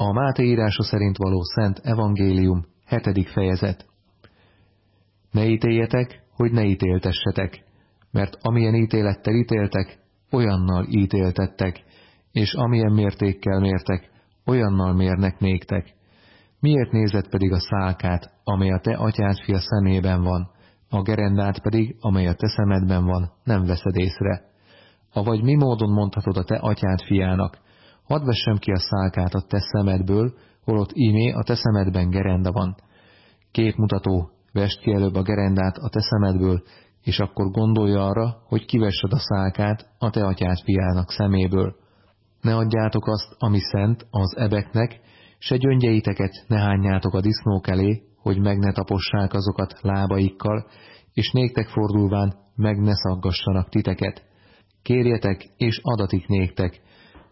A Máté írása szerint való Szent Evangélium, hetedik fejezet. Ne ítéljetek, hogy ne ítéltessetek, mert amilyen ítélettel ítéltek, olyannal ítéltettek, és amilyen mértékkel mértek, olyannal mérnek néktek. Miért nézed pedig a szálkát, amely a te atyád fia szemében van, a gerendát pedig, amely a te szemedben van, nem veszed észre? Avagy mi módon mondhatod a te atyád fiának, hadd vessem ki a szálkát a te szemedből, holott ímé a te szemedben gerenda van. Képmutató, vest ki előbb a gerendát a te szemedből, és akkor gondolja arra, hogy kivessed a szálkát a te atyád fiának szeméből. Ne adjátok azt, ami szent, az ebeknek, se gyöngyeiteket ne hányjátok a disznók elé, hogy meg ne tapossák azokat lábaikkal, és néktek fordulván meg ne szaggassanak titeket. Kérjetek, és adatik néktek,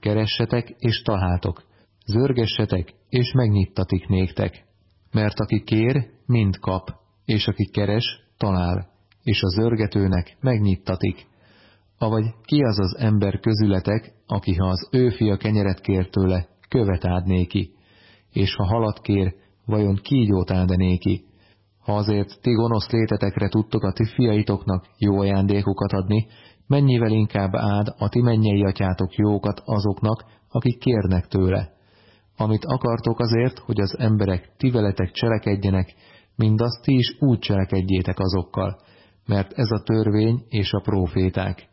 keressetek, és találtok, zörgessetek, és megnyittatik néktek. Mert aki kér, mind kap, és aki keres, talál, és a zörgetőnek megnyittatik. Avagy ki az az ember közületek, aki ha az ő fia kenyeret kér tőle, követ ád néki, és ha halat kér, vajon kígyót áld néki? Ha azért ti gonosz létetekre tudtok a ti fiaitoknak jó ajándékokat adni, mennyivel inkább áld a ti mennyei atyátok jókat azoknak, akik kérnek tőle. Amit akartok azért, hogy az emberek ti veletek cselekedjenek, mindazt ti is úgy cselekedjétek azokkal, mert ez a törvény és a próféták.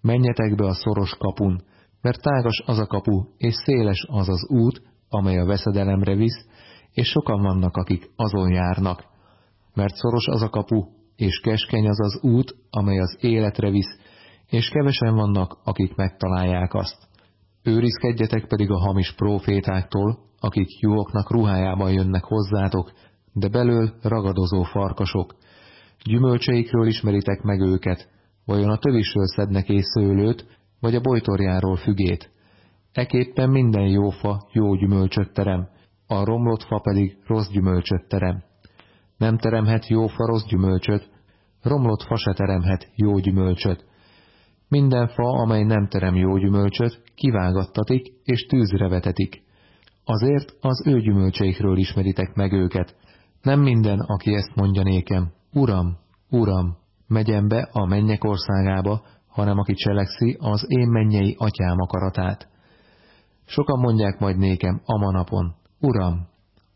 Menjetek be a szoros kapun, mert tágas az a kapu, és széles az az út, amely a veszedelemre visz, és sokan vannak, akik azon járnak. Mert szoros az a kapu, és keskeny az az út, amely az életre visz, és kevesen vannak, akik megtalálják azt. Őrizkedjetek pedig a hamis profétáktól, akik jóknak ruhájában jönnek hozzátok, de belől ragadozó farkasok. Gyümölcseikről ismeritek meg őket, vajon a tövisről szednek és szőlőt, vagy a bojtorjáról fügét. Eképpen minden jó fa jó gyümölcsöt terem, a romlott fa pedig rossz gyümölcsöt terem. Nem teremhet jó fa rossz gyümölcsöt, romlott fa se teremhet jó gyümölcsöt. Minden fa, amely nem terem jó gyümölcsöt, kivágattatik és tűzre vetetik. Azért az ő gyümölcseikről ismeritek meg őket. Nem minden, aki ezt mondja nékem, Uram, Uram, megyem be a mennyek országába, hanem aki cselekszi az én mennyei atyám akaratát. Sokan mondják majd nékem a manapon, Uram,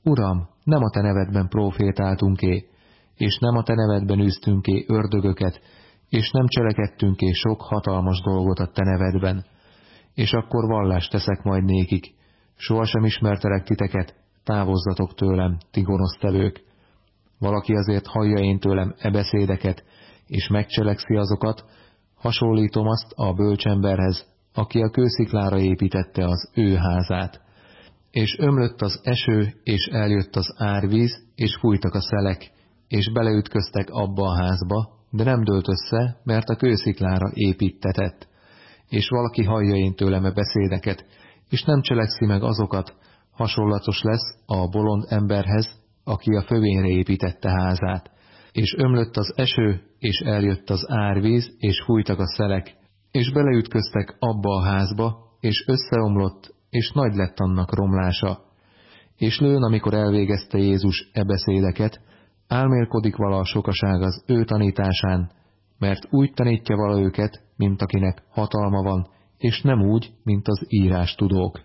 Uram, nem a te nevedben profétáltunk-é, és nem a te nevedben űztünk-é ördögöket, és nem cselekedtünk-é sok hatalmas dolgot a te nevedben. És akkor vallást teszek majd nékik, sohasem ismertelek titeket, távozzatok tőlem, ti gonosztevők. Valaki azért hallja én tőlem e beszédeket, és megcselekszi azokat, hasonlítom azt a bölcsemberhez, aki a kősziklára építette az ő házát. És ömlött az eső, és eljött az árvíz, és fújtak a szelek, és beleütköztek abba a házba, de nem dőlt össze, mert a kősziklára építetett. És valaki hallja én tőlem a beszédeket, és nem cselekszi meg azokat, hasonlatos lesz a bolond emberhez, aki a fövényre építette házát. És ömlött az eső, és eljött az árvíz, és fújtak a szelek, és beleütköztek abba a házba, és összeomlott, és nagy lett annak romlása. És lőn, amikor elvégezte Jézus e beszédeket, álmélkodik vala a sokaság az ő tanításán, mert úgy tanítja vala őket, mint akinek hatalma van, és nem úgy, mint az írás tudók.